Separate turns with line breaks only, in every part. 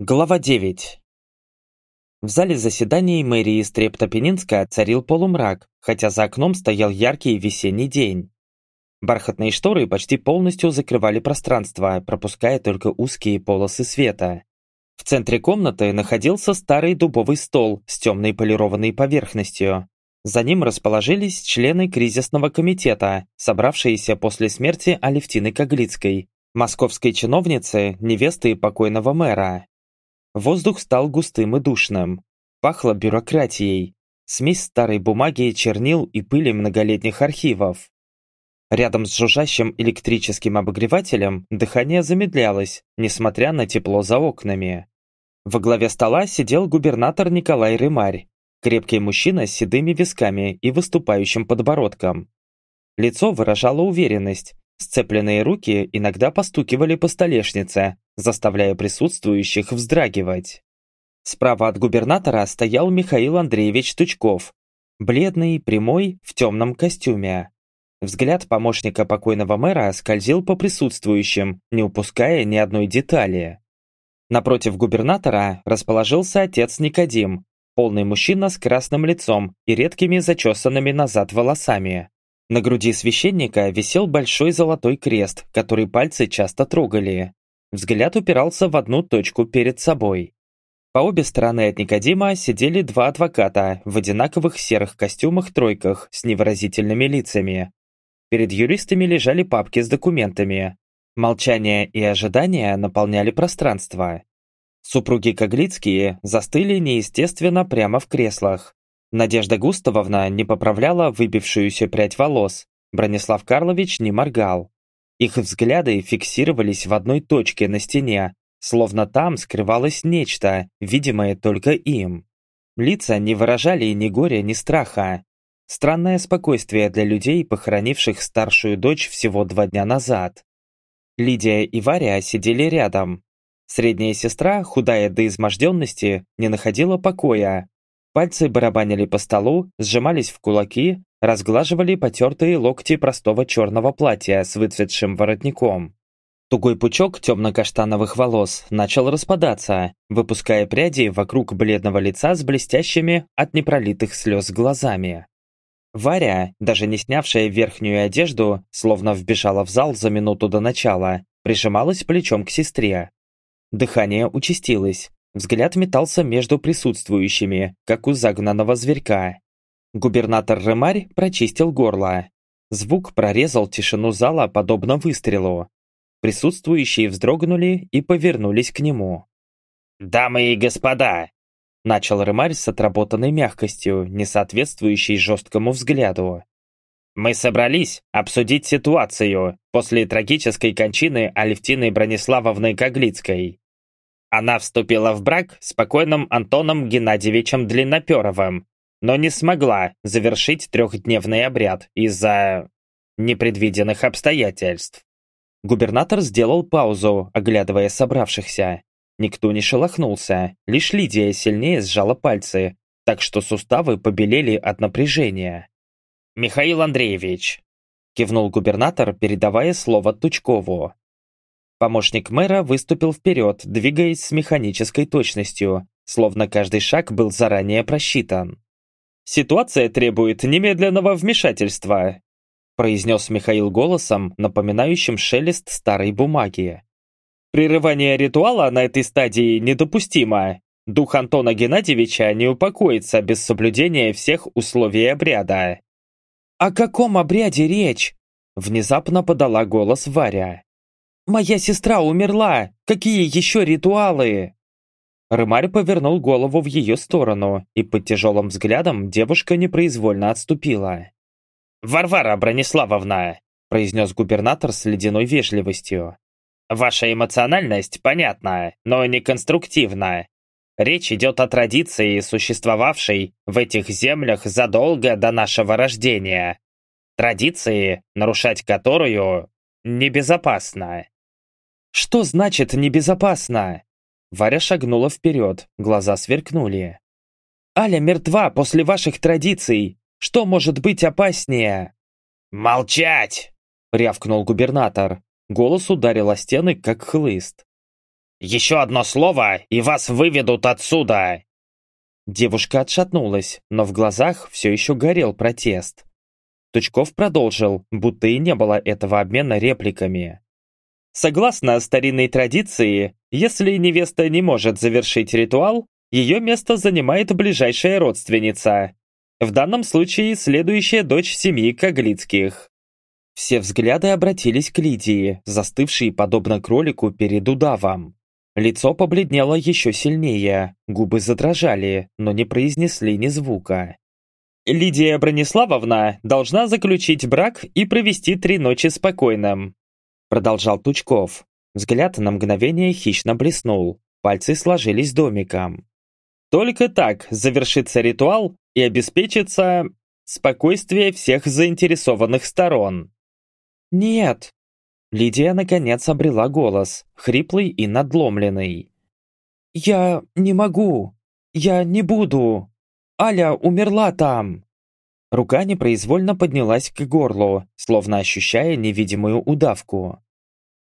Глава 9 В зале заседаний мэрии Стрептопенинска царил полумрак, хотя за окном стоял яркий весенний день. Бархатные шторы почти полностью закрывали пространство, пропуская только узкие полосы света. В центре комнаты находился старый дубовый стол с темной полированной поверхностью. За ним расположились члены кризисного комитета, собравшиеся после смерти Алевтины Коглицкой, московской чиновницы, невесты покойного мэра. Воздух стал густым и душным. Пахло бюрократией. Смесь старой бумаги, чернил и пыли многолетних архивов. Рядом с жужжащим электрическим обогревателем дыхание замедлялось, несмотря на тепло за окнами. Во главе стола сидел губернатор Николай Рымарь, крепкий мужчина с седыми висками и выступающим подбородком. Лицо выражало уверенность, Сцепленные руки иногда постукивали по столешнице, заставляя присутствующих вздрагивать. Справа от губернатора стоял Михаил Андреевич Тучков, бледный, прямой, в темном костюме. Взгляд помощника покойного мэра скользил по присутствующим, не упуская ни одной детали. Напротив губернатора расположился отец Никодим, полный мужчина с красным лицом и редкими зачесанными назад волосами. На груди священника висел большой золотой крест, который пальцы часто трогали. Взгляд упирался в одну точку перед собой. По обе стороны от Никодима сидели два адвоката в одинаковых серых костюмах-тройках с невыразительными лицами. Перед юристами лежали папки с документами. Молчание и ожидание наполняли пространство. Супруги Коглицкие застыли неестественно прямо в креслах. Надежда Густавовна не поправляла выбившуюся прядь волос. Бронислав Карлович не моргал. Их взгляды фиксировались в одной точке на стене, словно там скрывалось нечто, видимое только им. Лица не выражали ни горя, ни страха. Странное спокойствие для людей, похоронивших старшую дочь всего два дня назад. Лидия и Варя сидели рядом. Средняя сестра, худая до изможденности, не находила покоя, Пальцы барабанили по столу, сжимались в кулаки, разглаживали потертые локти простого черного платья с выцветшим воротником. Тугой пучок темно-каштановых волос начал распадаться, выпуская пряди вокруг бледного лица с блестящими от непролитых слез глазами. Варя, даже не снявшая верхнюю одежду, словно вбежала в зал за минуту до начала, прижималась плечом к сестре. Дыхание участилось, Взгляд метался между присутствующими, как у загнанного зверька. Губернатор Ремарь прочистил горло. Звук прорезал тишину зала, подобно выстрелу. Присутствующие вздрогнули и повернулись к нему.
«Дамы и господа!»
Начал Ремарь с отработанной мягкостью, не соответствующей жесткому взгляду.
«Мы собрались обсудить ситуацию после трагической кончины Алевтины Брониславовны Коглицкой. Она вступила в брак с покойным Антоном Геннадьевичем Длинноперовым, но не смогла завершить трехдневный обряд из-за непредвиденных обстоятельств.
Губернатор сделал паузу, оглядывая собравшихся. Никто не шелохнулся, лишь Лидия сильнее сжала пальцы, так что суставы побелели от напряжения.
«Михаил Андреевич», — кивнул губернатор, передавая слово Тучкову.
Помощник мэра выступил вперед, двигаясь с механической точностью, словно каждый шаг был заранее просчитан. «Ситуация требует немедленного вмешательства», произнес Михаил голосом, напоминающим шелест старой бумаги. «Прерывание ритуала на этой стадии недопустимо. Дух Антона Геннадьевича не упокоится без соблюдения всех условий обряда». «О каком обряде речь?» Внезапно подала голос Варя. «Моя сестра умерла! Какие еще ритуалы?» Рымарь повернул голову в ее сторону, и под тяжелым взглядом девушка непроизвольно отступила.
«Варвара Брониславовна!» – произнес губернатор с ледяной вежливостью. «Ваша эмоциональность понятна, но не конструктивна. Речь идет о традиции, существовавшей в этих землях задолго до нашего рождения. Традиции, нарушать которую небезопасно.
«Что значит небезопасно?» Варя шагнула вперед, глаза сверкнули. «Аля мертва после ваших традиций. Что может быть опаснее?»
«Молчать!»
— рявкнул губернатор. Голос ударил о стены, как хлыст.
Еще одно слово, и вас выведут отсюда!»
Девушка отшатнулась, но в глазах все еще горел протест. Тучков продолжил, будто и не было этого обмена репликами. Согласно старинной традиции, если невеста не может завершить ритуал, ее место занимает ближайшая родственница. В данном случае следующая дочь семьи Коглицких. Все взгляды обратились к Лидии, застывшей подобно кролику перед удавом. Лицо побледнело еще сильнее, губы задрожали, но не произнесли ни звука. «Лидия Брониславовна должна заключить брак и провести три ночи спокойным», продолжал Тучков. Взгляд на мгновение хищно блеснул, пальцы сложились домиком. «Только так завершится ритуал и обеспечится спокойствие всех заинтересованных сторон». «Нет», Лидия наконец обрела голос, хриплый и надломленный. «Я не могу! Я не буду! Аля умерла там!» Рука непроизвольно поднялась к горлу, словно ощущая невидимую удавку.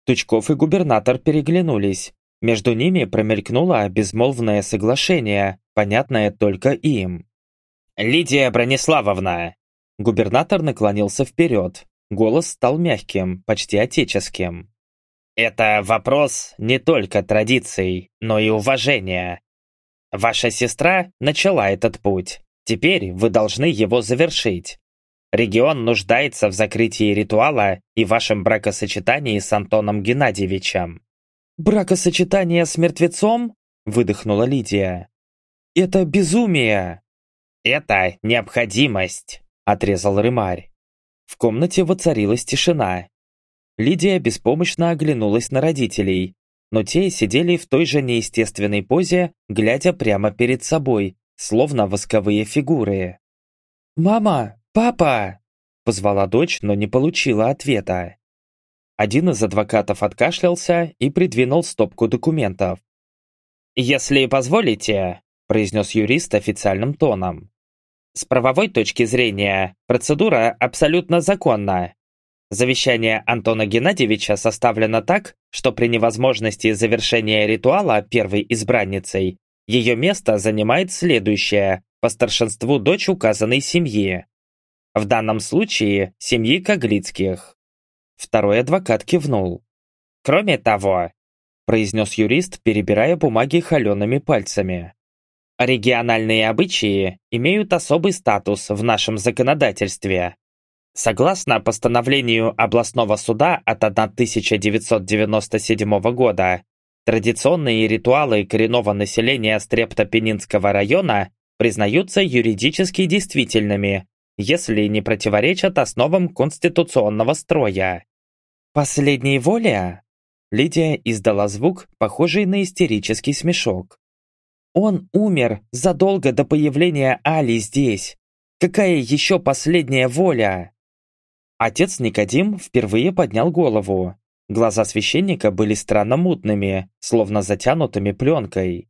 Тучков и губернатор переглянулись. Между ними промелькнуло безмолвное соглашение, понятное только им.
«Лидия Брониславовна!»
Губернатор наклонился вперед, Голос стал мягким, почти отеческим.
«Это вопрос не только традиций, но и уважения. Ваша сестра начала этот путь. Теперь вы должны его завершить. Регион нуждается в закрытии ритуала и вашем бракосочетании с Антоном Геннадьевичем».
«Бракосочетание с мертвецом?» – выдохнула Лидия. «Это безумие!»
«Это необходимость», – отрезал Рымарь.
В комнате воцарилась тишина. Лидия беспомощно оглянулась на родителей, но те сидели в той же неестественной позе, глядя прямо перед собой, словно восковые фигуры. «Мама! Папа!» – позвала дочь, но не получила ответа. Один из адвокатов откашлялся и придвинул стопку документов.
«Если позволите», – произнес юрист официальным тоном, с правовой точки зрения, процедура абсолютно законна. Завещание Антона Геннадьевича составлено так, что при невозможности завершения ритуала первой избранницей, ее место занимает следующее, по старшинству дочь указанной семьи. В данном случае семьи Коглицких. Второй адвокат кивнул. Кроме того, произнес юрист, перебирая бумаги холеными пальцами. Региональные обычаи имеют особый статус в нашем законодательстве. Согласно постановлению областного суда от 1997 года, традиционные ритуалы коренного населения Стрептопенинского района признаются юридически действительными, если не противоречат основам конституционного строя. «Последняя воля?» Лидия издала звук, похожий на истерический смешок. Он умер задолго до появления Али здесь. Какая еще последняя воля? Отец Никодим впервые поднял голову. Глаза священника были странно мутными, словно затянутыми пленкой.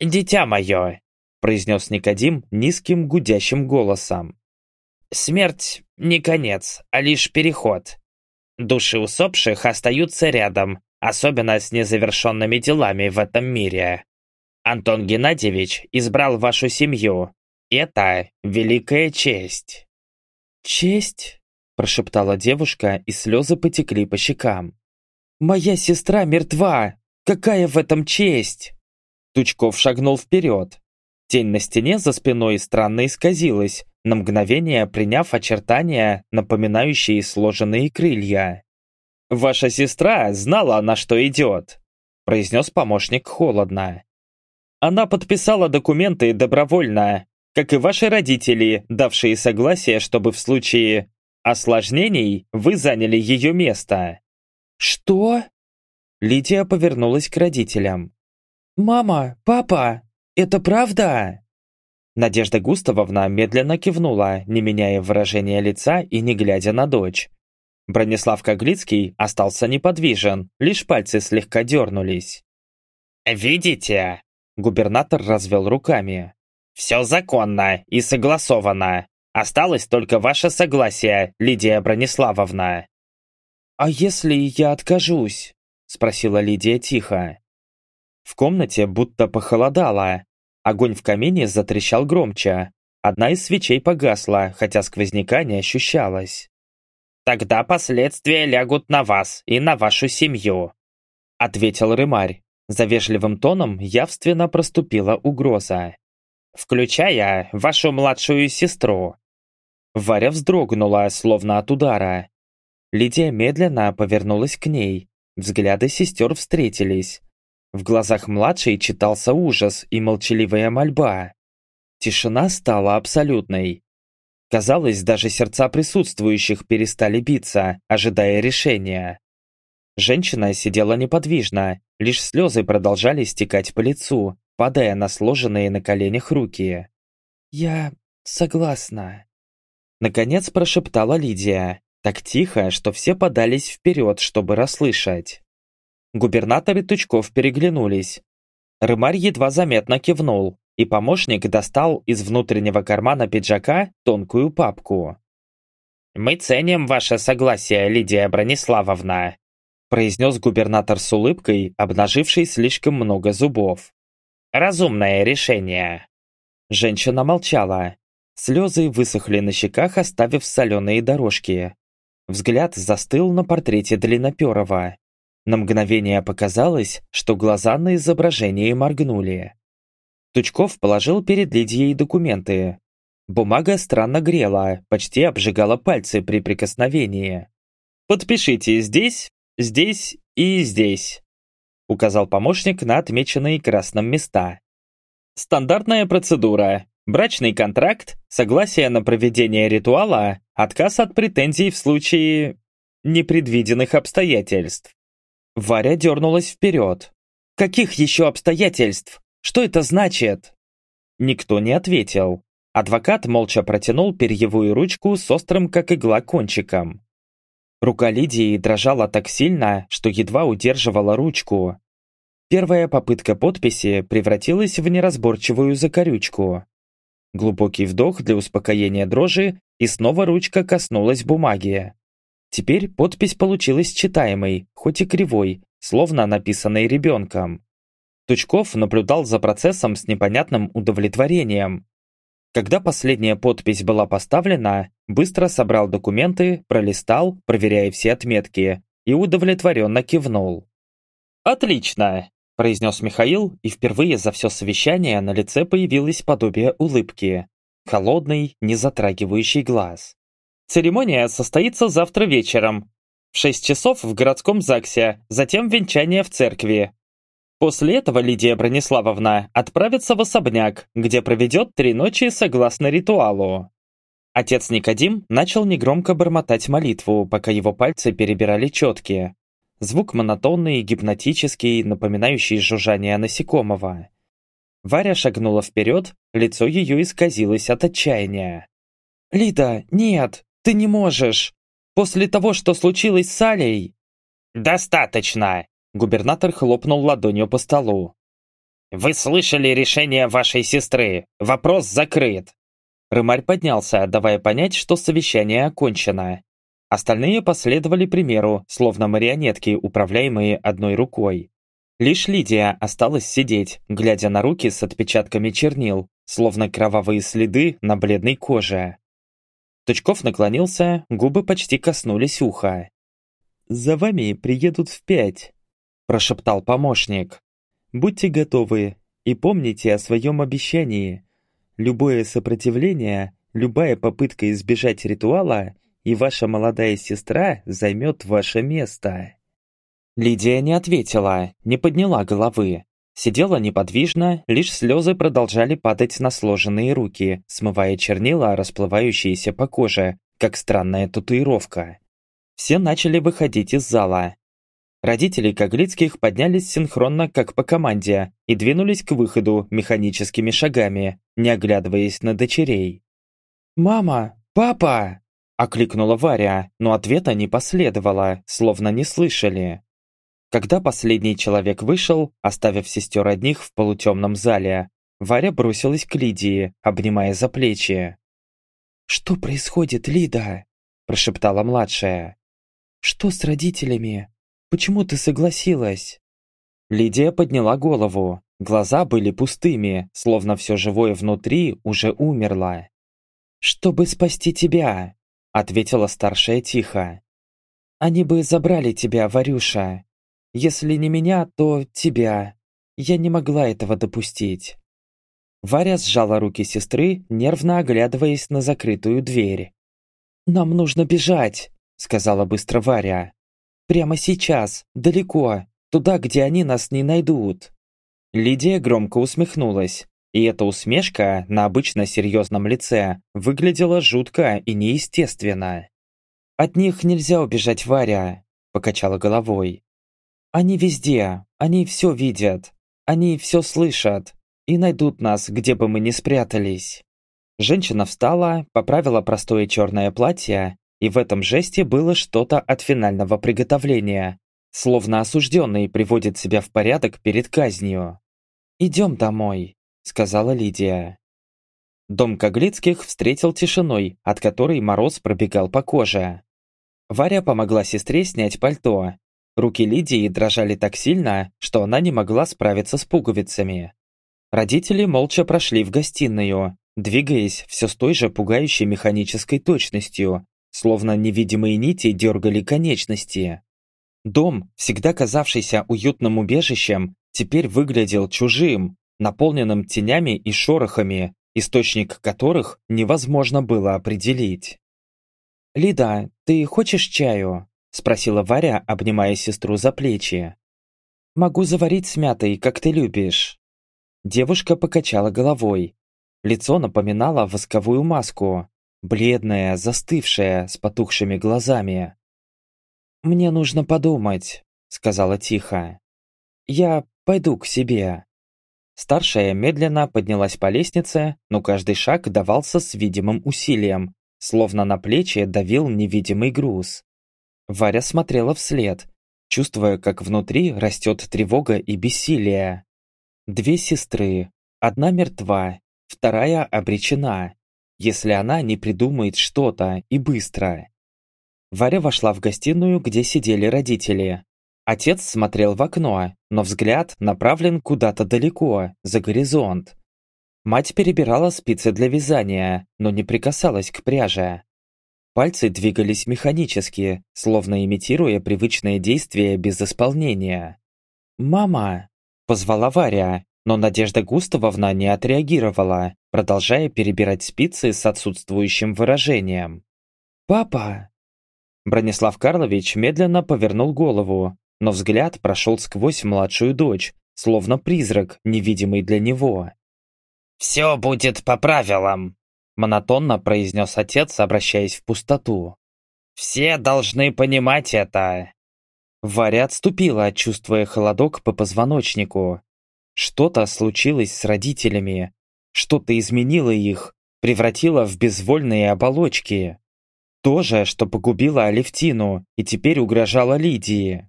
«Дитя мое!» – произнес Никодим низким гудящим голосом. «Смерть не конец, а лишь переход. Души усопших остаются рядом, особенно с незавершенными делами в этом мире. Антон Геннадьевич избрал вашу семью. Это великая честь». «Честь?» – прошептала девушка, и слезы потекли по щекам. «Моя сестра мертва! Какая в этом честь?» Тучков шагнул вперед. Тень на стене за спиной странно исказилась, на мгновение приняв очертания, напоминающие сложенные крылья. «Ваша сестра знала, на что идет», – произнес помощник холодно. Она подписала документы добровольно, как и ваши родители, давшие согласие, чтобы в случае осложнений вы заняли ее место». «Что?» Лидия повернулась к родителям. «Мама, папа, это правда?» Надежда Густавовна медленно кивнула, не меняя выражения лица и не глядя на дочь. Бронислав Коглицкий остался неподвижен, лишь пальцы слегка дернулись. «Видите?»
Губернатор развел руками.
«Все законно и согласовано. Осталось только ваше согласие, Лидия Брониславовна».
«А если я откажусь?» – спросила Лидия тихо. В комнате будто похолодало. Огонь в камине затрещал громче. Одна из свечей погасла, хотя сквозняка не ощущалось.
«Тогда последствия лягут на вас и на вашу семью», — ответил Рымарь.
За вежливым тоном явственно проступила угроза.
«Включая вашу младшую сестру».
Варя вздрогнула, словно от удара. Лидия медленно повернулась к ней. Взгляды сестер встретились. В глазах младшей читался ужас и молчаливая мольба. Тишина стала абсолютной. Казалось, даже сердца присутствующих перестали биться, ожидая решения. Женщина сидела неподвижно, лишь слезы продолжали стекать по лицу, падая на сложенные на коленях руки. «Я согласна», — наконец прошептала Лидия, так тихо, что все подались вперед, чтобы расслышать. Губернатор и Тучков переглянулись. Рымарь едва заметно кивнул, и помощник достал из внутреннего кармана пиджака тонкую папку.
«Мы ценим ваше согласие, Лидия Брониславовна»,
произнес губернатор с улыбкой, обнаживший слишком много зубов.
«Разумное решение».
Женщина молчала. Слезы высохли на щеках, оставив соленые дорожки. Взгляд застыл на портрете Длинноперова. На мгновение показалось, что глаза на изображении моргнули. Тучков положил перед Лидией документы. Бумага странно грела, почти обжигала пальцы при прикосновении. «Подпишите здесь, здесь и здесь», указал помощник на отмеченные красным места. «Стандартная процедура. Брачный контракт, согласие на проведение ритуала, отказ от претензий в случае непредвиденных обстоятельств». Варя дернулась вперед. «Каких еще обстоятельств? Что это значит?» Никто не ответил. Адвокат молча протянул перьевую ручку с острым, как игла, кончиком. Рука Лидии дрожала так сильно, что едва удерживала ручку. Первая попытка подписи превратилась в неразборчивую закорючку. Глубокий вдох для успокоения дрожи, и снова ручка коснулась бумаги. Теперь подпись получилась читаемой, хоть и кривой, словно написанной ребенком. Тучков наблюдал за процессом с непонятным удовлетворением. Когда последняя подпись была поставлена, быстро собрал документы, пролистал, проверяя все отметки, и удовлетворенно кивнул. «Отлично!» – произнес Михаил, и впервые за все совещание на лице появилось подобие улыбки. Холодный, не затрагивающий глаз. «Церемония состоится завтра вечером. В шесть часов в городском ЗАГСе, затем венчание в церкви, После этого Лидия Брониславовна отправится в особняк, где проведет три ночи согласно ритуалу. Отец Никодим начал негромко бормотать молитву, пока его пальцы перебирали четки. Звук монотонный, гипнотический, напоминающий жужжание насекомого. Варя шагнула вперед, лицо ее исказилось от отчаяния. «Лида, нет, ты не можешь! После того, что случилось с Алей...»
«Достаточно!»
Губернатор хлопнул ладонью по столу.
«Вы слышали решение вашей сестры. Вопрос закрыт».
Рымарь поднялся, давая понять, что совещание окончено. Остальные последовали примеру, словно марионетки, управляемые одной рукой. Лишь Лидия осталась сидеть, глядя на руки с отпечатками чернил, словно кровавые следы на бледной коже. Тучков наклонился, губы почти коснулись уха. «За вами приедут в пять прошептал помощник. «Будьте готовы и помните о своем обещании. Любое сопротивление, любая попытка избежать ритуала, и ваша молодая сестра займет ваше место». Лидия не ответила, не подняла головы. Сидела неподвижно, лишь слезы продолжали падать на сложенные руки, смывая чернила, расплывающиеся по коже, как странная татуировка. Все начали выходить из зала. Родители Коглицких поднялись синхронно, как по команде, и двинулись к выходу механическими шагами, не оглядываясь на дочерей. «Мама! Папа!» – окликнула Варя, но ответа не последовало, словно не слышали. Когда последний человек вышел, оставив сестер одних в полутемном зале, Варя бросилась к Лидии, обнимая за плечи. «Что происходит, Лида?» – прошептала младшая. «Что с родителями?» Почему ты согласилась?» Лидия подняла голову. Глаза были пустыми, словно все живое внутри уже умерло. «Чтобы спасти тебя», — ответила старшая тихо. «Они бы забрали тебя, Варюша. Если не меня, то тебя. Я не могла этого допустить». Варя сжала руки сестры, нервно оглядываясь на закрытую дверь. «Нам нужно бежать», — сказала быстро Варя. «Прямо сейчас, далеко, туда, где они нас не найдут». Лидия громко усмехнулась, и эта усмешка на обычно серьезном лице выглядела жутко и неестественно. «От них нельзя убежать, Варя», — покачала головой. «Они везде, они все видят, они все слышат и найдут нас, где бы мы ни спрятались». Женщина встала, поправила простое черное платье, и в этом жесте было что-то от финального приготовления, словно осужденный приводит себя в порядок перед казнью. «Идем домой», — сказала Лидия. Дом Коглицких встретил тишиной, от которой мороз пробегал по коже. Варя помогла сестре снять пальто. Руки Лидии дрожали так сильно, что она не могла справиться с пуговицами. Родители молча прошли в гостиную, двигаясь все с той же пугающей механической точностью, словно невидимые нити дергали конечности. Дом, всегда казавшийся уютным убежищем, теперь выглядел чужим, наполненным тенями и шорохами, источник которых невозможно было определить. «Лида, ты хочешь чаю?» – спросила Варя, обнимая сестру за плечи. «Могу заварить с мятой, как ты любишь». Девушка покачала головой. Лицо напоминало восковую маску, бледное, застывшее, с потухшими глазами. «Мне нужно подумать», – сказала тихо. «Я Пойду к себе». Старшая медленно поднялась по лестнице, но каждый шаг давался с видимым усилием, словно на плечи давил невидимый груз. Варя смотрела вслед, чувствуя, как внутри растет тревога и бессилие. Две сестры, одна мертва, вторая обречена, если она не придумает что-то и быстро. Варя вошла в гостиную, где сидели родители. Отец смотрел в окно, но взгляд направлен куда-то далеко, за горизонт. Мать перебирала спицы для вязания, но не прикасалась к пряже. Пальцы двигались механически, словно имитируя привычные действия без исполнения. «Мама!» – позвала Варя, но Надежда Густавовна не отреагировала, продолжая перебирать спицы с отсутствующим выражением. «Папа!» Бронислав Карлович медленно повернул голову, но взгляд прошел сквозь младшую дочь, словно призрак, невидимый для него.
«Все будет по правилам», — монотонно произнес отец, обращаясь в пустоту. «Все должны понимать это».
Варя отступила, чувствуя холодок по позвоночнику. Что-то случилось с родителями, что-то изменило их, превратило в безвольные оболочки. То же, что погубило Алевтину и теперь угрожало Лидии.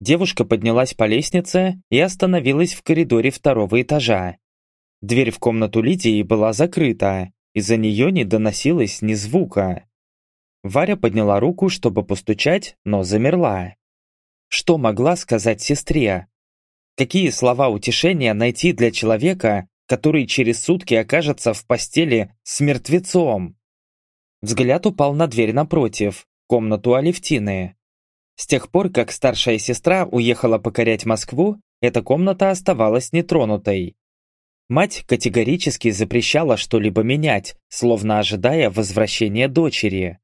Девушка поднялась по лестнице и остановилась в коридоре второго этажа. Дверь в комнату Лидии была закрыта, из-за нее не доносилось ни звука. Варя подняла руку, чтобы постучать, но замерла. Что могла сказать сестре? Какие слова утешения найти для человека, который через сутки окажется в постели с мертвецом? Взгляд упал на дверь напротив, комнату Алевтины. С тех пор, как старшая сестра уехала покорять Москву, эта комната оставалась нетронутой. Мать категорически запрещала что-либо менять, словно ожидая возвращения дочери.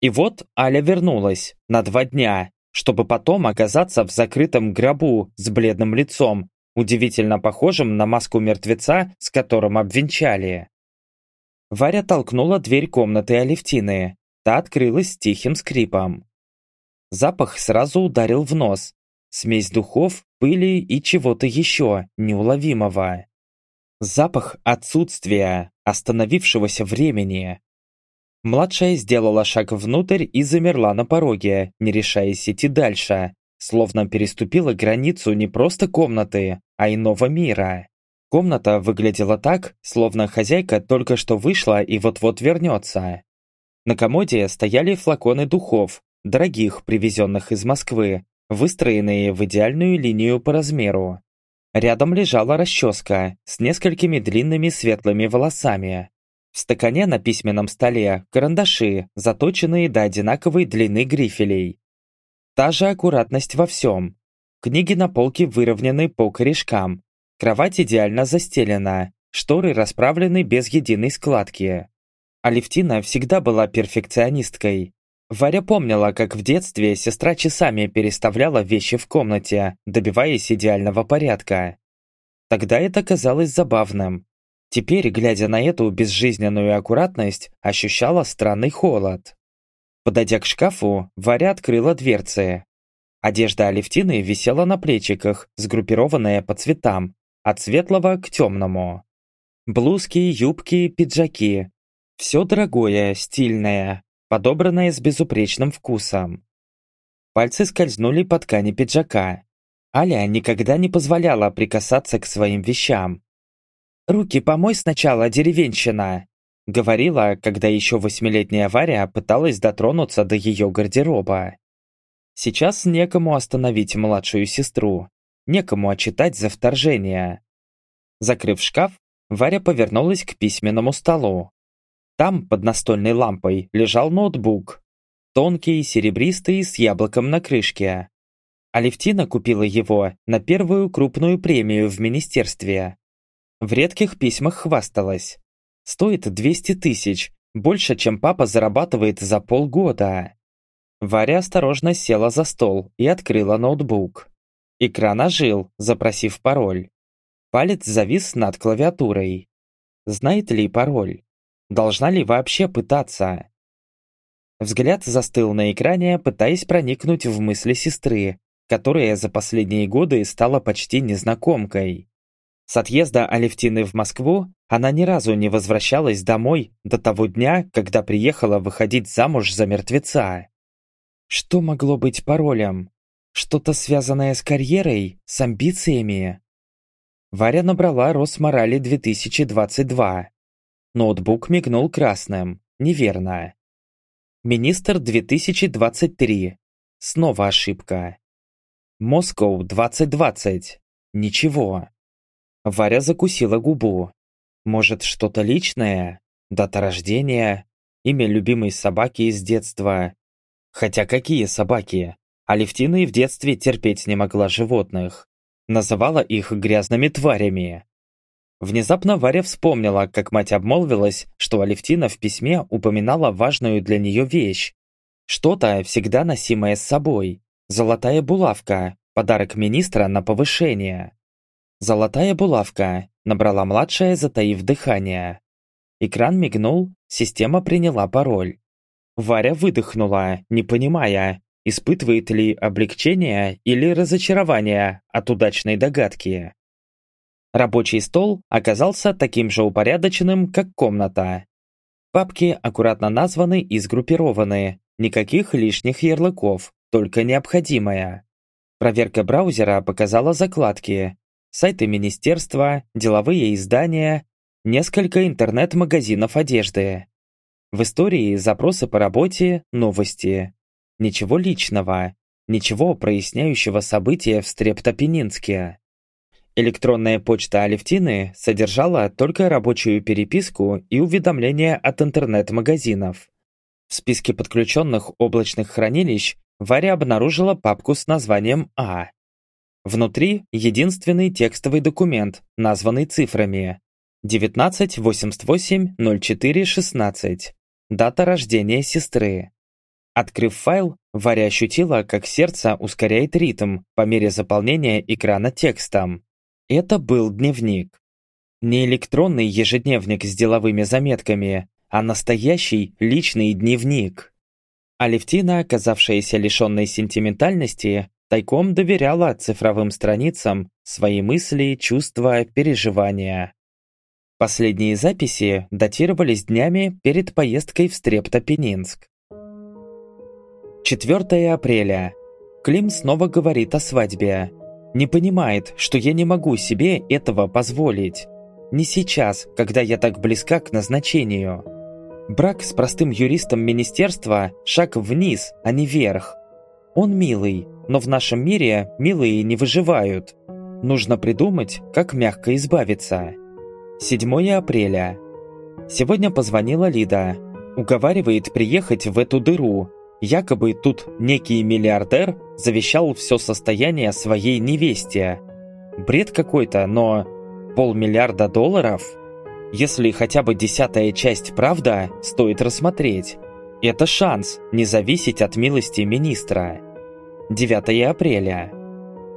И вот Аля вернулась на два дня, чтобы потом оказаться в закрытом гробу с бледным лицом, удивительно похожим на маску мертвеца, с которым обвенчали. Варя толкнула дверь комнаты Алевтины. Та открылась с тихим скрипом. Запах сразу ударил в нос. Смесь духов, пыли и чего-то еще неуловимого. Запах отсутствия, остановившегося времени. Младшая сделала шаг внутрь и замерла на пороге, не решаясь идти дальше, словно переступила границу не просто комнаты, а иного мира. Комната выглядела так, словно хозяйка только что вышла и вот-вот вернется. На комоде стояли флаконы духов, дорогих, привезенных из Москвы, выстроенные в идеальную линию по размеру. Рядом лежала расческа с несколькими длинными светлыми волосами. В стакане на письменном столе карандаши, заточенные до одинаковой длины грифелей. Та же аккуратность во всем. Книги на полке выровнены по корешкам. Кровать идеально застелена, шторы расправлены без единой складки. Алевтина всегда была перфекционисткой. Варя помнила, как в детстве сестра часами переставляла вещи в комнате, добиваясь идеального порядка. Тогда это казалось забавным. Теперь, глядя на эту безжизненную аккуратность, ощущала странный холод. Подойдя к шкафу, Варя открыла дверцы. Одежда Алевтины висела на плечиках, сгруппированная по цветам, от светлого к темному. Блузки, юбки, пиджаки. Все дорогое, стильное, подобранное с безупречным вкусом. Пальцы скользнули по ткани пиджака. Аля никогда не позволяла прикасаться к своим вещам. «Руки помой сначала, деревенщина!» Говорила, когда еще восьмилетняя Варя пыталась дотронуться до ее гардероба. Сейчас некому остановить младшую сестру, некому отчитать за вторжение. Закрыв шкаф, Варя повернулась к письменному столу. Там, под настольной лампой, лежал ноутбук. Тонкий, серебристый, с яблоком на крышке. Алевтина купила его на первую крупную премию в министерстве. В редких письмах хвасталась. Стоит 200 тысяч, больше, чем папа зарабатывает за полгода. Варя осторожно села за стол и открыла ноутбук. Экран ожил, запросив пароль. Палец завис над клавиатурой. Знает ли пароль? Должна ли вообще пытаться? Взгляд застыл на экране, пытаясь проникнуть в мысли сестры, которая за последние годы стала почти незнакомкой. С отъезда Алевтины в Москву она ни разу не возвращалась домой до того дня, когда приехала выходить замуж за мертвеца. Что могло быть паролем? Что-то связанное с карьерой, с амбициями? Варя набрала Росморали 2022. Ноутбук мигнул красным. Неверно. Министр 2023. Снова ошибка. Москоу 2020. Ничего. Варя закусила губу. Может, что-то личное? Дата рождения? Имя любимой собаки из детства? Хотя какие собаки? Алевтина и в детстве терпеть не могла животных. Называла их грязными тварями. Внезапно Варя вспомнила, как мать обмолвилась, что Алевтина в письме упоминала важную для нее вещь. Что-то, всегда носимое с собой. Золотая булавка, подарок министра на повышение. «Золотая булавка», — набрала младшая, затаив дыхание. Экран мигнул, система приняла пароль. Варя выдохнула, не понимая, испытывает ли облегчение или разочарование от удачной догадки. Рабочий стол оказался таким же упорядоченным, как комната. Папки аккуратно названы и сгруппированы, никаких лишних ярлыков, только необходимое. Проверка браузера показала закладки, сайты министерства, деловые издания, несколько интернет-магазинов одежды. В истории запросы по работе, новости. Ничего личного, ничего проясняющего события в Стрептопенинске. Электронная почта Алевтины содержала только рабочую переписку и уведомления от интернет-магазинов. В списке подключенных облачных хранилищ Варя обнаружила папку с названием А. Внутри единственный текстовый документ, названный цифрами. 1988-04-16. Дата рождения сестры. Открыв файл, Варя ощутила, как сердце ускоряет ритм по мере заполнения экрана текстом. Это был дневник. Не электронный ежедневник с деловыми заметками, а настоящий личный дневник. Алевтина, оказавшаяся лишенной сентиментальности, тайком доверяла цифровым страницам свои мысли, чувства, переживания. Последние записи датировались днями перед поездкой в Стрептопенинск. 4 апреля. Клим снова говорит о свадьбе. Не понимает, что я не могу себе этого позволить. Не сейчас, когда я так близка к назначению. Брак с простым юристом министерства – шаг вниз, а не вверх. Он милый, но в нашем мире милые не выживают. Нужно придумать, как мягко избавиться. 7 апреля. Сегодня позвонила Лида. Уговаривает приехать в эту дыру. Якобы тут некий миллиардер завещал все состояние своей невесте. Бред какой-то, но полмиллиарда долларов? Если хотя бы десятая часть правда, стоит рассмотреть. Это шанс не зависеть от милости министра. 9 апреля.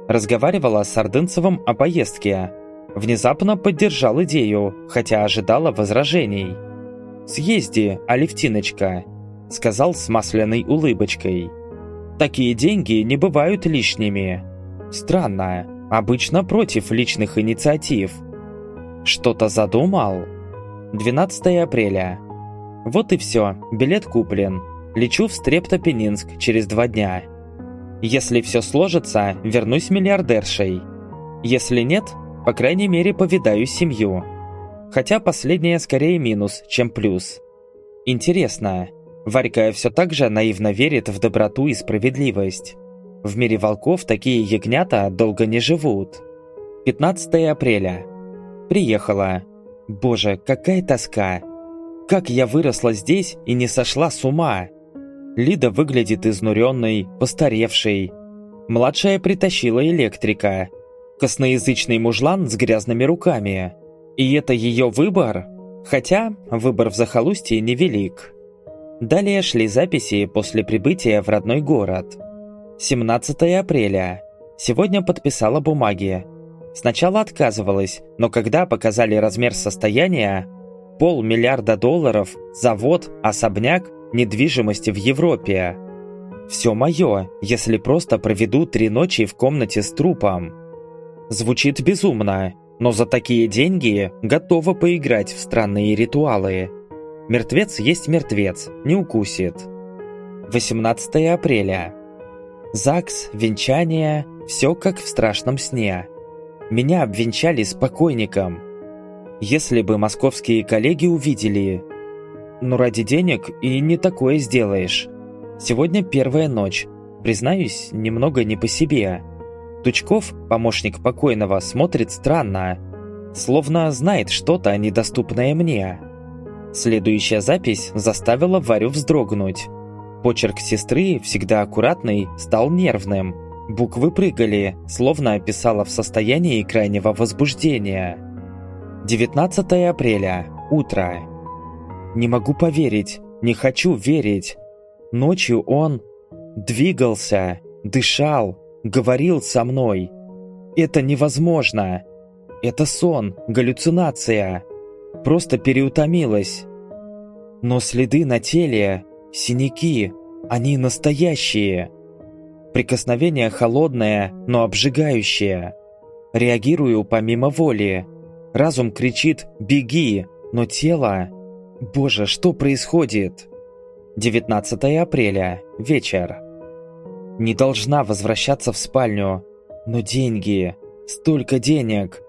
Разговаривала с Ордынцевым о поездке. Внезапно поддержал идею, хотя ожидала возражений. «Съезди, Алевтиночка», — сказал с масляной улыбочкой. «Такие деньги не бывают лишними. Странно, обычно против личных инициатив. Что-то задумал?» 12 апреля. Вот и все, билет куплен. Лечу в Стрептопенинск через два дня. Если все сложится, вернусь миллиардершей. Если нет, по крайней мере повидаю семью. Хотя последнее скорее минус, чем плюс. Интересно, Варька все так же наивно верит в доброту и справедливость. В мире волков такие ягнята долго не живут. 15 апреля. Приехала. Боже, какая тоска. Как я выросла здесь и не сошла с ума. Лида выглядит изнуренной, постаревшей. Младшая притащила электрика. Косноязычный мужлан с грязными руками. И это ее выбор? Хотя выбор в захолустье невелик. Далее шли записи после прибытия в родной город. 17 апреля. Сегодня подписала бумаги. Сначала отказывалась, но когда показали размер состояния, полмиллиарда долларов, завод, особняк, недвижимости в Европе. Все мое, если просто проведу три ночи в комнате с трупом. Звучит безумно, но за такие деньги готова поиграть в странные ритуалы. Мертвец есть мертвец, не укусит. 18 апреля. ЗАГС, венчание, все как в страшном сне. Меня обвенчали с покойником. Если бы московские коллеги увидели, но ради денег и не такое сделаешь. Сегодня первая ночь. Признаюсь, немного не по себе. Тучков, помощник покойного, смотрит странно. Словно знает что-то, недоступное мне. Следующая запись заставила Варю вздрогнуть. Почерк сестры, всегда аккуратный, стал нервным. Буквы прыгали, словно описала в состоянии крайнего возбуждения. 19 апреля. Утро. Не могу поверить, не хочу верить. Ночью он двигался, дышал, говорил со мной. Это невозможно. Это сон, галлюцинация. Просто переутомилась. Но следы на теле, синяки, они настоящие. Прикосновение холодное, но обжигающее. Реагирую помимо воли. Разум кричит «беги», но тело... Боже, что происходит? 19 апреля. Вечер. Не должна возвращаться в спальню. Но деньги. Столько денег.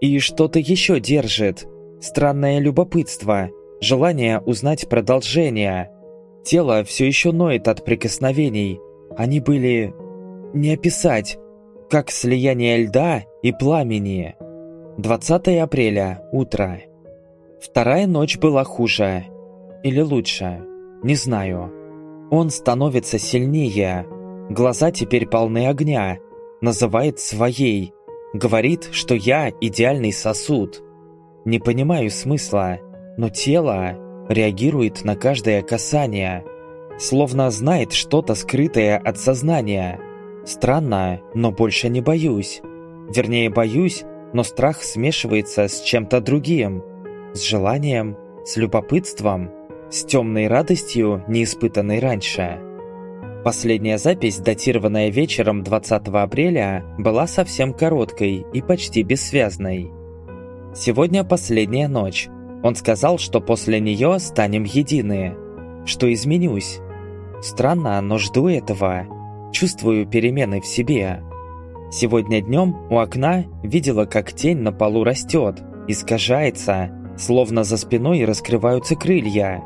И что-то еще держит. Странное любопытство. Желание узнать продолжение. Тело все еще ноет от прикосновений. Они были... Не описать. Как слияние льда и пламени. 20 апреля. Утро. Вторая ночь была хуже. Или лучше. Не знаю. Он становится сильнее. Глаза теперь полны огня. Называет своей. Говорит, что я идеальный сосуд. Не понимаю смысла, но тело реагирует на каждое касание. Словно знает что-то скрытое от сознания. Странно, но больше не боюсь. Вернее, боюсь, но страх смешивается с чем-то другим с желанием, с любопытством, с темной радостью, не испытанной раньше. Последняя запись, датированная вечером 20 апреля, была совсем короткой и почти бессвязной. Сегодня последняя ночь. Он сказал, что после нее станем едины, что изменюсь. Странно, но жду этого. Чувствую перемены в себе. Сегодня днем у окна видела, как тень на полу растет, искажается, словно за спиной раскрываются крылья.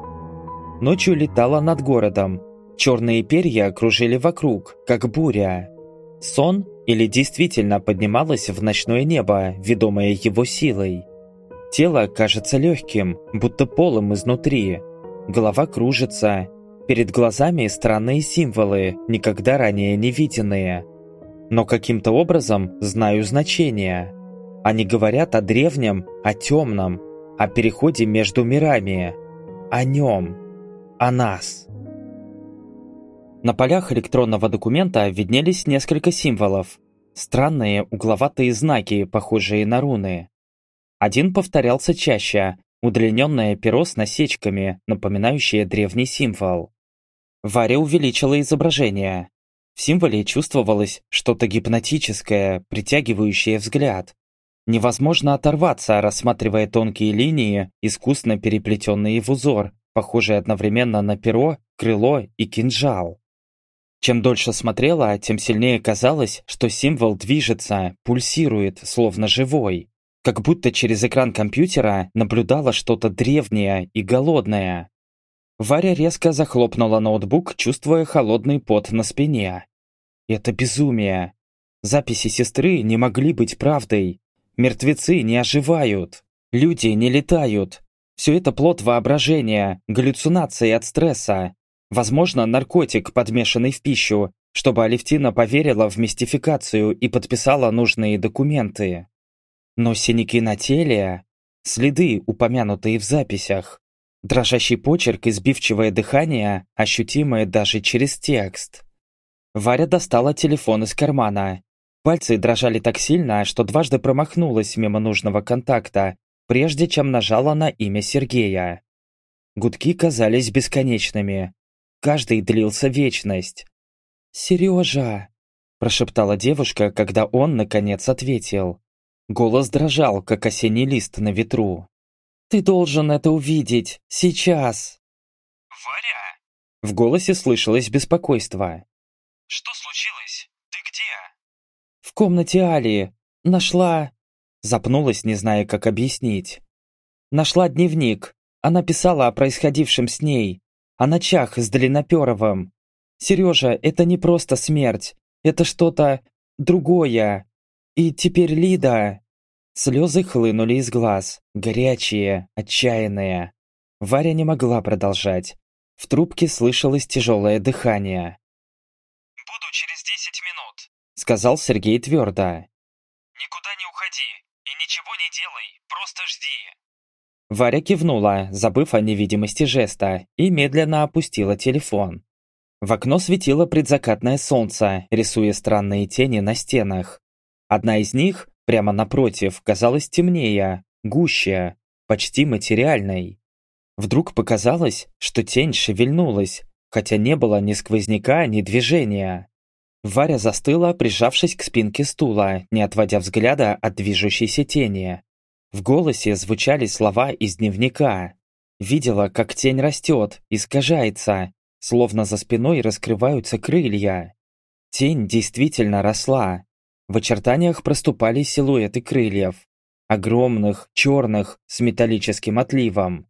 Ночью летала над городом. Черные перья окружили вокруг, как буря. Сон или действительно поднималась в ночное небо, ведомое его силой? Тело кажется легким, будто полым изнутри. Голова кружится. Перед глазами странные символы, никогда ранее не виденные. Но каким-то образом знаю значение. Они говорят о древнем, о темном, о переходе между мирами, о нем, о нас. На полях электронного документа виднелись несколько символов. Странные угловатые знаки, похожие на руны. Один повторялся чаще, удлиненное перо с насечками, напоминающее древний символ. Варя увеличила изображение. В символе чувствовалось что-то гипнотическое, притягивающее взгляд. Невозможно оторваться, рассматривая тонкие линии, искусно переплетенные в узор, похожие одновременно на перо, крыло и кинжал. Чем дольше смотрела, тем сильнее казалось, что символ движется, пульсирует, словно живой как будто через экран компьютера наблюдала что-то древнее и голодное. Варя резко захлопнула ноутбук, чувствуя холодный пот на спине. Это безумие. Записи сестры не могли быть правдой. Мертвецы не оживают. Люди не летают. Все это плод воображения, галлюцинации от стресса. Возможно, наркотик, подмешанный в пищу, чтобы Алевтина поверила в мистификацию и подписала нужные документы. Но синяки на теле, следы, упомянутые в записях, дрожащий почерк и сбивчивое дыхание, ощутимое даже через текст. Варя достала телефон из кармана. Пальцы дрожали так сильно, что дважды промахнулась мимо нужного контакта, прежде чем нажала на имя Сергея. Гудки казались бесконечными. Каждый длился вечность. «Сережа!» – прошептала девушка, когда он, наконец, ответил. Голос дрожал, как осенний лист на ветру. «Ты должен это увидеть! Сейчас!»
«Варя?»
В голосе слышалось беспокойство.
«Что случилось? Ты где?»
«В комнате Али. Нашла...» Запнулась, не зная, как объяснить. «Нашла дневник. Она писала о происходившем с ней. О ночах с Длинноперовым. Сережа, это не просто смерть. Это что-то другое. И теперь Лида... Слезы хлынули из глаз, горячие, отчаянные. Варя не могла продолжать. В трубке слышалось тяжелое дыхание.
«Буду через десять минут», —
сказал Сергей твердо.
«Никуда не уходи и ничего не делай, просто жди».
Варя кивнула, забыв о невидимости жеста, и медленно опустила телефон. В окно светило предзакатное солнце, рисуя странные тени на стенах. Одна из них, прямо напротив, казалась темнее, гуще, почти материальной. Вдруг показалось, что тень шевельнулась, хотя не было ни сквозняка, ни движения. Варя застыла, прижавшись к спинке стула, не отводя взгляда от движущейся тени. В голосе звучали слова из дневника. Видела, как тень растет, искажается, словно за спиной раскрываются крылья. Тень действительно росла, в очертаниях проступали силуэты крыльев. Огромных, черных, с металлическим отливом.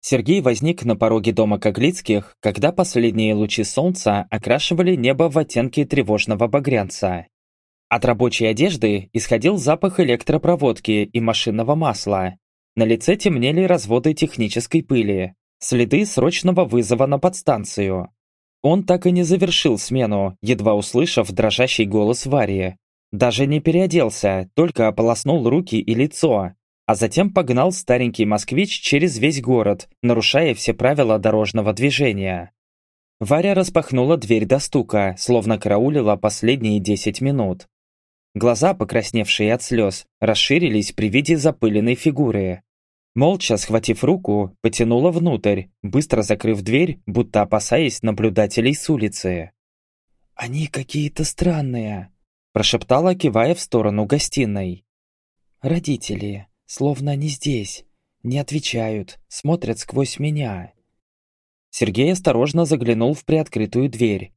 Сергей возник на пороге дома Коглицких, когда последние лучи солнца окрашивали небо в оттенки тревожного багрянца. От рабочей одежды исходил запах электропроводки и машинного масла. На лице темнели разводы технической пыли, следы срочного вызова на подстанцию. Он так и не завершил смену, едва услышав дрожащий голос Варии, даже не переоделся, только ополоснул руки и лицо, а затем погнал старенький москвич через весь город, нарушая все правила дорожного движения. Варя распахнула дверь до стука, словно караулила последние десять минут. Глаза, покрасневшие от слез, расширились при виде запыленной фигуры. Молча схватив руку, потянула внутрь, быстро закрыв дверь, будто опасаясь наблюдателей с улицы. «Они какие-то странные», Прошептала, кивая в сторону гостиной. «Родители, словно они здесь, не отвечают, смотрят сквозь меня». Сергей осторожно заглянул в приоткрытую дверь.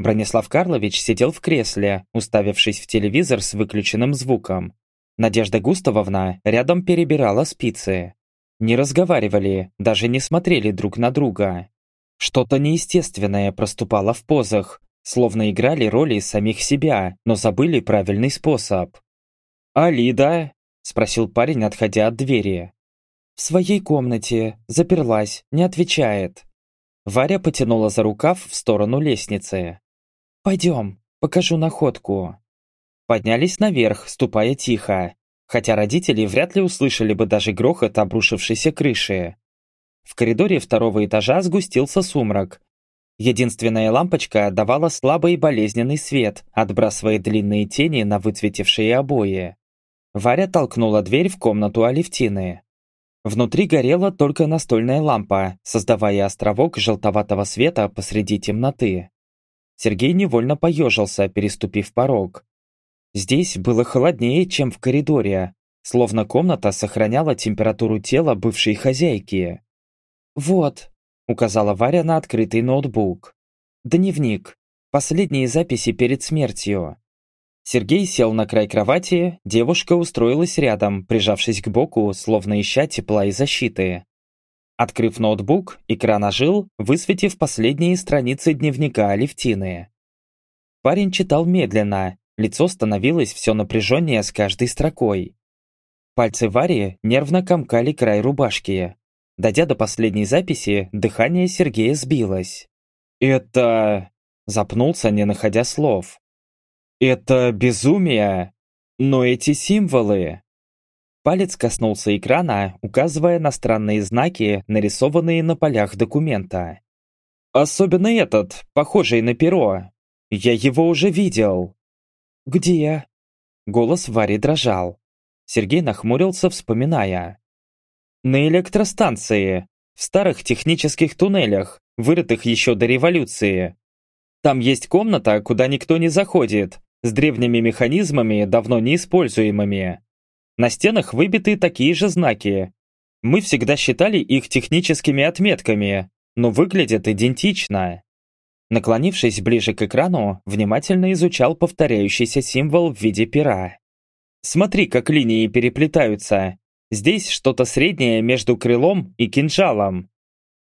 Бронислав Карлович сидел в кресле, уставившись в телевизор с выключенным звуком. Надежда Густавовна рядом перебирала спицы. Не разговаривали, даже не смотрели друг на друга. Что-то неестественное проступало в позах, словно играли роли самих себя, но забыли правильный способ. «Алида?» – спросил парень, отходя от двери. «В своей комнате, заперлась, не отвечает». Варя потянула за рукав в сторону лестницы. «Пойдем, покажу находку». Поднялись наверх, ступая тихо, хотя родители вряд ли услышали бы даже грохот обрушившейся крыши. В коридоре второго этажа сгустился сумрак. Единственная лампочка давала слабый болезненный свет, отбрасывая длинные тени на выцветившие обои. Варя толкнула дверь в комнату Алевтины. Внутри горела только настольная лампа, создавая островок желтоватого света посреди темноты. Сергей невольно поежился, переступив порог. Здесь было холоднее, чем в коридоре, словно комната сохраняла температуру тела бывшей хозяйки. «Вот», — указала Варя на открытый ноутбук. «Дневник. Последние записи перед смертью». Сергей сел на край кровати, девушка устроилась рядом, прижавшись к боку, словно ища тепла и защиты. Открыв ноутбук, экран ожил, высветив последние страницы дневника Алевтины. Парень читал медленно, лицо становилось все напряженнее с каждой строкой. Пальцы Вари нервно комкали край рубашки. Дойдя до последней записи, дыхание Сергея сбилось. «Это...» – запнулся, не находя слов. «Это безумие! Но эти символы...» Палец коснулся экрана, указывая на странные знаки, нарисованные на полях документа. «Особенно этот, похожий на перо. Я его уже видел». «Где?» Голос Вари дрожал. Сергей нахмурился, вспоминая. «На электростанции, в старых технических туннелях, вырытых еще до революции. Там есть комната, куда никто не заходит, с древними механизмами, давно неиспользуемыми. На стенах выбиты такие же знаки. Мы всегда считали их техническими отметками, но выглядят идентично. Наклонившись ближе к экрану, внимательно изучал повторяющийся символ в виде пера. Смотри, как линии переплетаются. Здесь что-то среднее между крылом и кинжалом.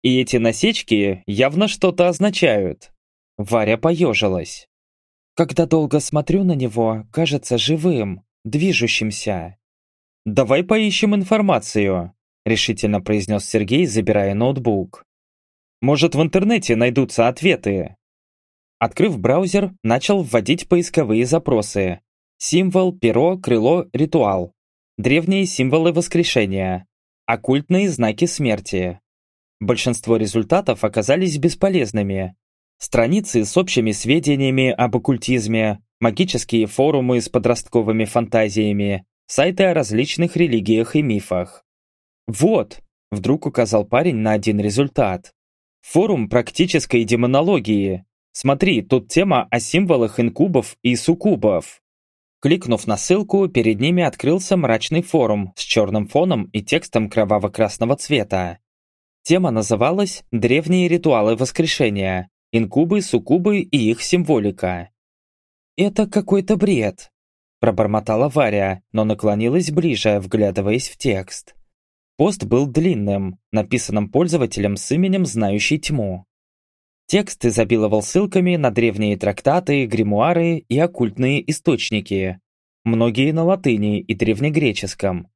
И эти насечки явно что-то означают. Варя поежилась. Когда долго смотрю на него, кажется живым, движущимся. «Давай поищем информацию», – решительно произнес Сергей, забирая ноутбук. «Может, в интернете найдутся ответы?» Открыв браузер, начал вводить поисковые запросы. Символ, перо, крыло, ритуал. Древние символы воскрешения. Оккультные знаки смерти. Большинство результатов оказались бесполезными, Страницы с общими сведениями об оккультизме, магические форумы с подростковыми фантазиями, сайты о различных религиях и мифах. «Вот!» – вдруг указал парень на один результат. «Форум практической демонологии. Смотри, тут тема о символах инкубов и суккубов». Кликнув на ссылку, перед ними открылся мрачный форум с черным фоном и текстом кроваво-красного цвета. Тема называлась «Древние ритуалы воскрешения», инкубы, суккубы и их символика. «Это какой-то бред», – пробормотала Варя, но наклонилась ближе, вглядываясь в текст. Пост был длинным, написанным пользователем с именем «Знающий тьму». Текст изобиловал ссылками на древние трактаты, гримуары и оккультные источники, многие на латыни и древнегреческом.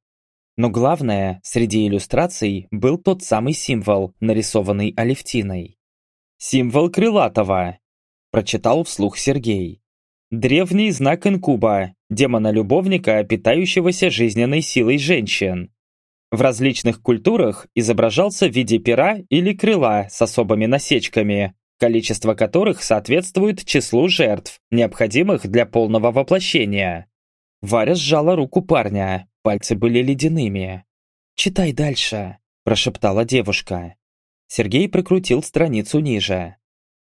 Но главное, среди иллюстраций был тот самый символ, нарисованный Алевтиной. «Символ крылатого», – прочитал вслух Сергей. «Древний знак инкуба, демона-любовника, питающегося жизненной силой женщин. В различных культурах изображался в виде пера или крыла с особыми насечками, количество которых соответствует числу жертв, необходимых для полного воплощения. Варя сжала руку парня, пальцы были ледяными. «Читай дальше», – прошептала девушка. Сергей прокрутил страницу ниже.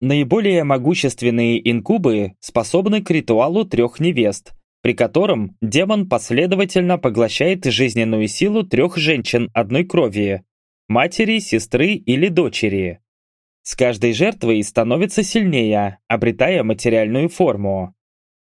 Наиболее могущественные инкубы способны к ритуалу трех невест, при котором демон последовательно поглощает жизненную силу трех женщин одной крови – матери, сестры или дочери. С каждой жертвой становится сильнее, обретая материальную форму.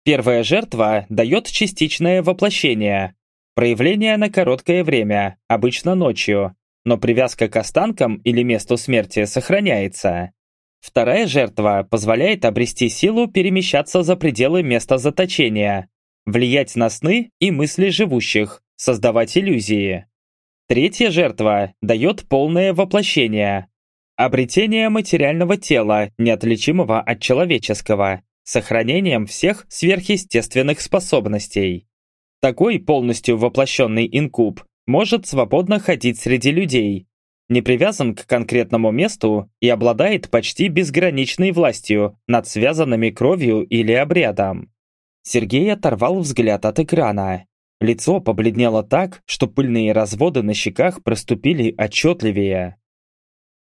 Первая жертва дает частичное воплощение, проявление на короткое время, обычно ночью, но привязка к останкам или месту смерти сохраняется. Вторая жертва позволяет обрести силу перемещаться за пределы места заточения, влиять на сны и мысли живущих, создавать иллюзии. Третья жертва дает полное воплощение, обретение материального тела, неотличимого от человеческого, сохранением всех сверхъестественных способностей. Такой полностью воплощенный инкуб может свободно ходить среди людей, не привязан к конкретному месту и обладает почти безграничной властью над связанными кровью или обрядом. Сергей оторвал взгляд от экрана. Лицо побледнело так, что пыльные разводы на щеках проступили отчетливее.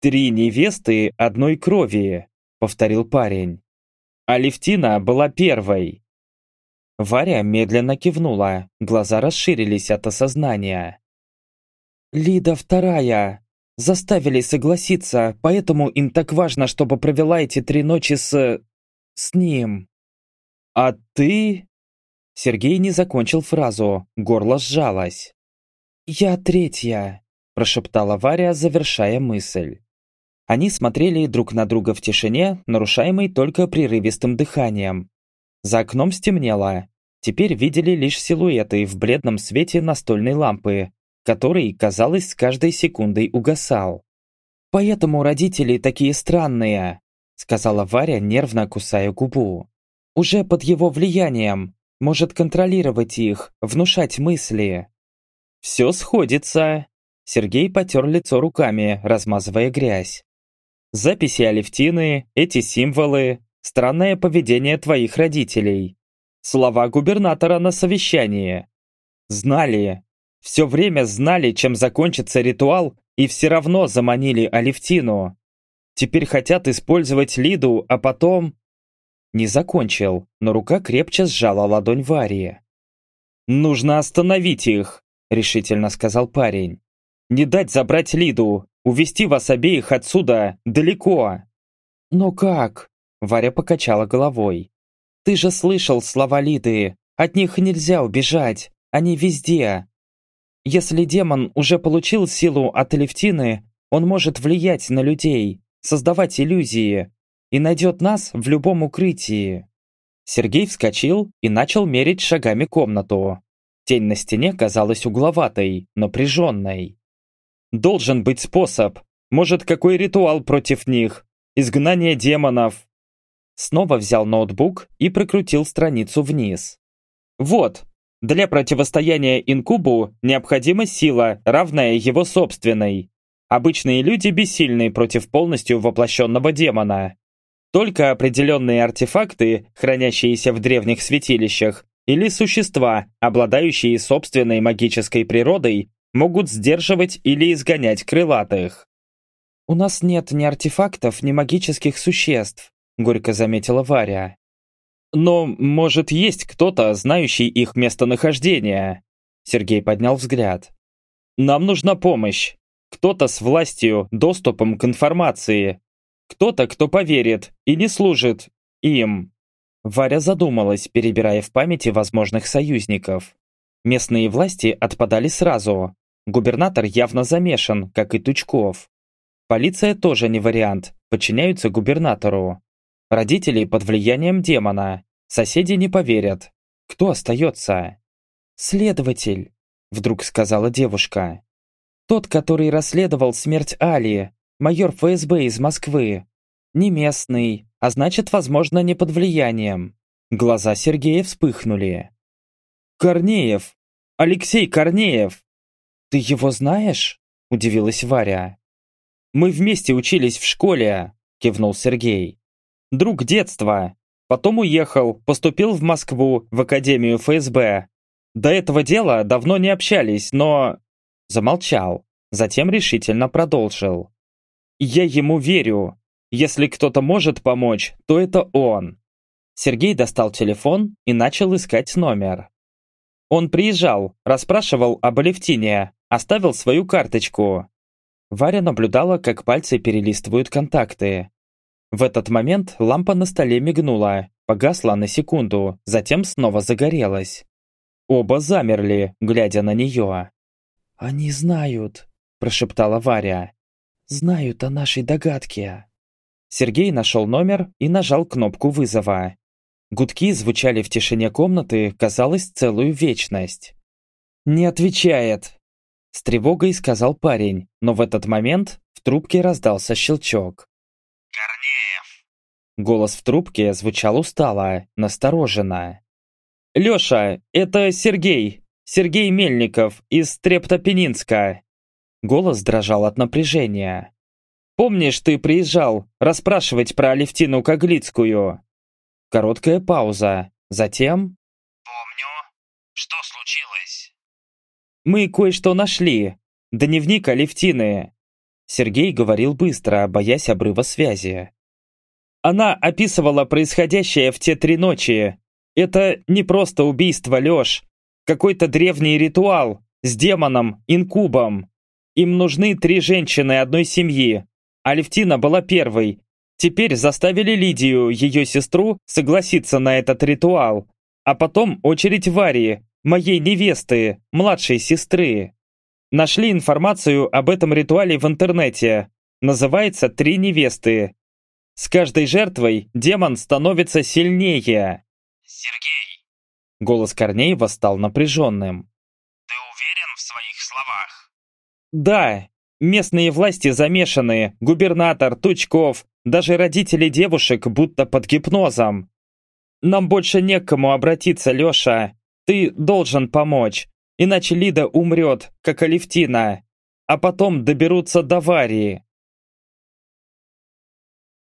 «Три невесты одной крови», — повторил парень. Алевтина была первой. Варя медленно кивнула, глаза расширились от осознания. «Лида вторая. Заставили согласиться, поэтому им так важно, чтобы провела эти три ночи с... с ним». «А ты...» Сергей не закончил фразу, горло сжалось. «Я третья», – прошептала Варя, завершая мысль. Они смотрели друг на друга в тишине, нарушаемой только прерывистым дыханием. За окном стемнело. Теперь видели лишь силуэты в бледном свете настольной лампы, который, казалось, с каждой секундой угасал. «Поэтому родители такие странные», — сказала Варя, нервно кусая губу. «Уже под его влиянием. Может контролировать их, внушать мысли». «Все сходится», — Сергей потер лицо руками, размазывая грязь. Записи Алевтины, эти символы, странное поведение твоих родителей. Слова губернатора на совещании. Знали, все время знали, чем закончится ритуал, и все равно заманили Алевтину. Теперь хотят использовать Лиду, а потом... Не закончил, но рука крепче сжала ладонь Варии. «Нужно остановить их», — решительно сказал парень. «Не дать забрать Лиду, Увести вас обеих отсюда далеко!» «Но как?» – Варя покачала головой. «Ты же слышал слова Лиды. От них нельзя убежать. Они везде. Если демон уже получил силу от Левтины, он может влиять на людей, создавать иллюзии и найдет нас в любом укрытии». Сергей вскочил и начал мерить шагами комнату. Тень на стене казалась угловатой, напряженной. Должен быть способ. Может, какой ритуал против них? Изгнание демонов. Снова взял ноутбук и прокрутил страницу вниз. Вот, для противостояния инкубу необходима сила, равная его собственной. Обычные люди бессильны против полностью воплощенного демона. Только определенные артефакты, хранящиеся в древних святилищах, или существа, обладающие собственной магической природой, могут сдерживать или изгонять крылатых. «У нас нет ни артефактов, ни магических существ», — горько заметила Варя. «Но, может, есть кто-то, знающий их местонахождение?» Сергей поднял взгляд. «Нам нужна помощь. Кто-то с властью, доступом к информации. Кто-то, кто поверит и не служит им». Варя задумалась, перебирая в памяти возможных союзников. Местные власти отпадали сразу, Губернатор явно замешан, как и Тучков. Полиция тоже не вариант, подчиняются губернатору. Родители под влиянием демона. Соседи не поверят. Кто остается? «Следователь», — вдруг сказала девушка. «Тот, который расследовал смерть Али, майор ФСБ из Москвы. Не местный, а значит, возможно, не под влиянием». Глаза Сергея вспыхнули. «Корнеев! Алексей Корнеев!» «Ты его знаешь?» – удивилась Варя. «Мы вместе учились в школе», – кивнул Сергей. «Друг детства. Потом уехал, поступил в Москву, в Академию ФСБ. До этого дела давно не общались, но...» Замолчал, затем решительно продолжил. «Я ему верю. Если кто-то может помочь, то это он». Сергей достал телефон и начал искать номер. Он приезжал, расспрашивал об Алевтине, Оставил свою карточку. Варя наблюдала, как пальцы перелистывают контакты. В этот момент лампа на столе мигнула, погасла на секунду, затем снова загорелась. Оба замерли, глядя на нее. «Они знают», – прошептала Варя. «Знают о нашей догадке». Сергей нашел номер и нажал кнопку вызова. Гудки звучали в тишине комнаты, казалось, целую вечность. «Не отвечает», — с тревогой сказал парень, но в этот момент в трубке раздался щелчок.
«Корнеев!»
Голос в трубке звучал устало, настороженно. «Леша, это Сергей, Сергей Мельников из Трептопенинска». Голос дрожал от напряжения. «Помнишь, ты приезжал расспрашивать про Алевтину Коглицкую?» Короткая пауза. Затем...
«Помню. Что случилось?»
«Мы кое-что нашли. Дневник Алевтины». Сергей говорил быстро, боясь обрыва связи. Она описывала происходящее в те три ночи. Это не просто убийство, Лёш. Какой-то древний ритуал с демоном, инкубом. Им нужны три женщины одной семьи. Алевтина была первой. Теперь заставили Лидию, ее сестру, согласиться на этот ритуал. А потом очередь Варии, моей невесты, младшей сестры. Нашли информацию об этом ритуале в интернете. Называется «Три невесты». С каждой жертвой демон становится сильнее.
«Сергей!»
Голос Корнеева стал напряженным.
«Ты уверен в своих словах?»
«Да, местные власти замешаны, губернатор, Тучков, даже родители девушек будто под гипнозом. Нам больше не к кому обратиться, Леша. Ты должен помочь, иначе Лида умрет, как Алевтина, а потом доберутся до Варии.